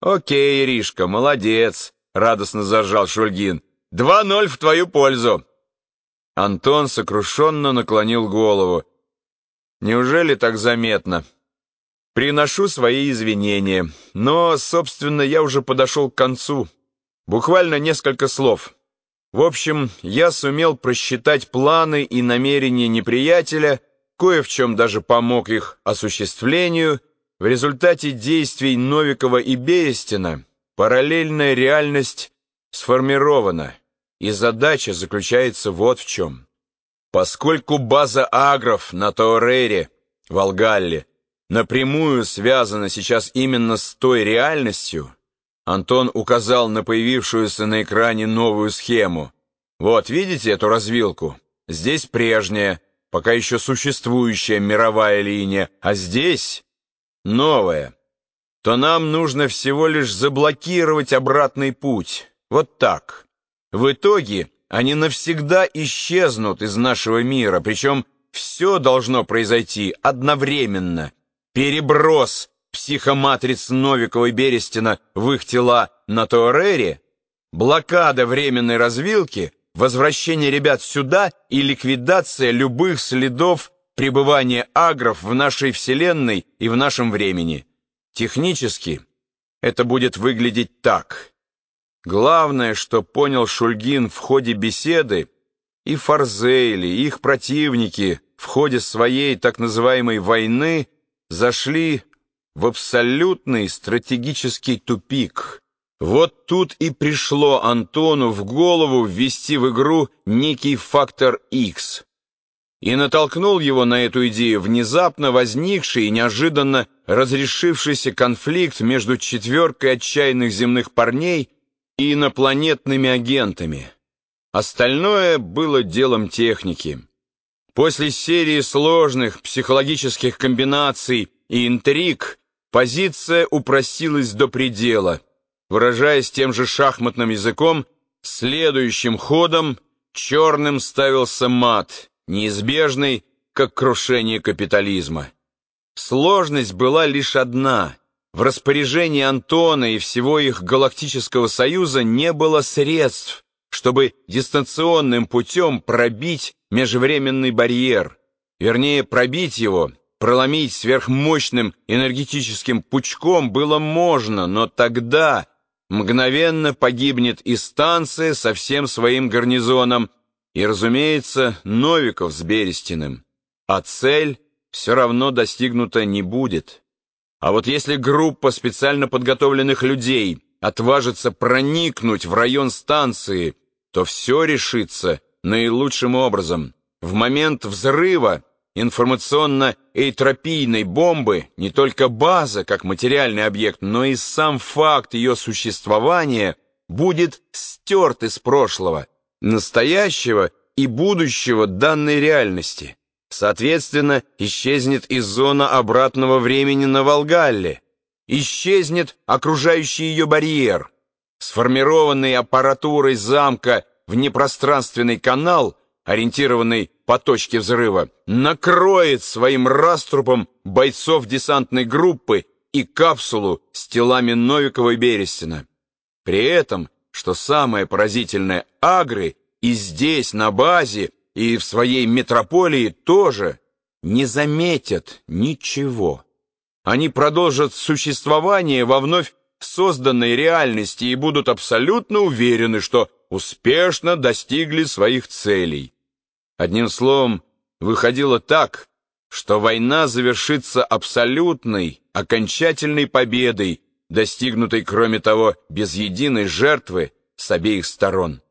Окей, Иришка, молодец, радостно заржал Шульгин. Два ноль в твою пользу. Антон сокрушенно наклонил голову. Неужели так заметно? Приношу свои извинения, но, собственно, я уже подошел к концу. Буквально несколько слов. В общем, я сумел просчитать планы и намерения неприятеля, кое в чем даже помог их осуществлению. В результате действий Новикова и Берестина параллельная реальность сформирована, и задача заключается вот в чем. Поскольку база агров на Таурере, Волгалле, напрямую связана сейчас именно с той реальностью, Антон указал на появившуюся на экране новую схему. Вот, видите эту развилку? Здесь прежняя, пока еще существующая мировая линия, а здесь новая. То нам нужно всего лишь заблокировать обратный путь. Вот так. В итоге они навсегда исчезнут из нашего мира, причем все должно произойти одновременно. Переброс психоматриц Новикова и Берестина в их тела на Туарере, блокада временной развилки, возвращение ребят сюда и ликвидация любых следов пребывания агров в нашей Вселенной и в нашем времени. Технически это будет выглядеть так. Главное, что понял Шульгин в ходе беседы, и Фарзейли, и их противники в ходе своей так называемой войны зашли в абсолютный стратегический тупик. Вот тут и пришло Антону в голову ввести в игру некий фактор X. И натолкнул его на эту идею внезапно возникший и неожиданно разрешившийся конфликт между четверкой отчаянных земных парней и инопланетными агентами. Остальное было делом техники. После серии сложных психологических комбинаций и интриг Позиция упростилась до предела. Выражаясь тем же шахматным языком, следующим ходом черным ставился мат, неизбежный, как крушение капитализма. Сложность была лишь одна. В распоряжении Антона и всего их галактического союза не было средств, чтобы дистанционным путем пробить межвременный барьер. Вернее, пробить его Проломить сверхмощным энергетическим пучком было можно, но тогда мгновенно погибнет и станция со всем своим гарнизоном, и, разумеется, Новиков с Берестиным. А цель все равно достигнута не будет. А вот если группа специально подготовленных людей отважится проникнуть в район станции, то все решится наилучшим образом. В момент взрыва информационно-эйтропийной бомбы не только база как материальный объект, но и сам факт ее существования будет стерт из прошлого, настоящего и будущего данной реальности. Соответственно, исчезнет и зона обратного времени на Волгалле, исчезнет окружающий ее барьер. Сформированный аппаратурой замка в непространственный канал, ориентированный по точке взрыва, накроет своим раструпом бойцов десантной группы и капсулу с телами Новикова и Берестина. При этом, что самое поразительное, агры и здесь, на базе, и в своей метрополии тоже не заметят ничего. Они продолжат существование во вновь созданной реальности и будут абсолютно уверены, что успешно достигли своих целей. Одним словом, выходило так, что война завершится абсолютной, окончательной победой, достигнутой, кроме того, без единой жертвы с обеих сторон.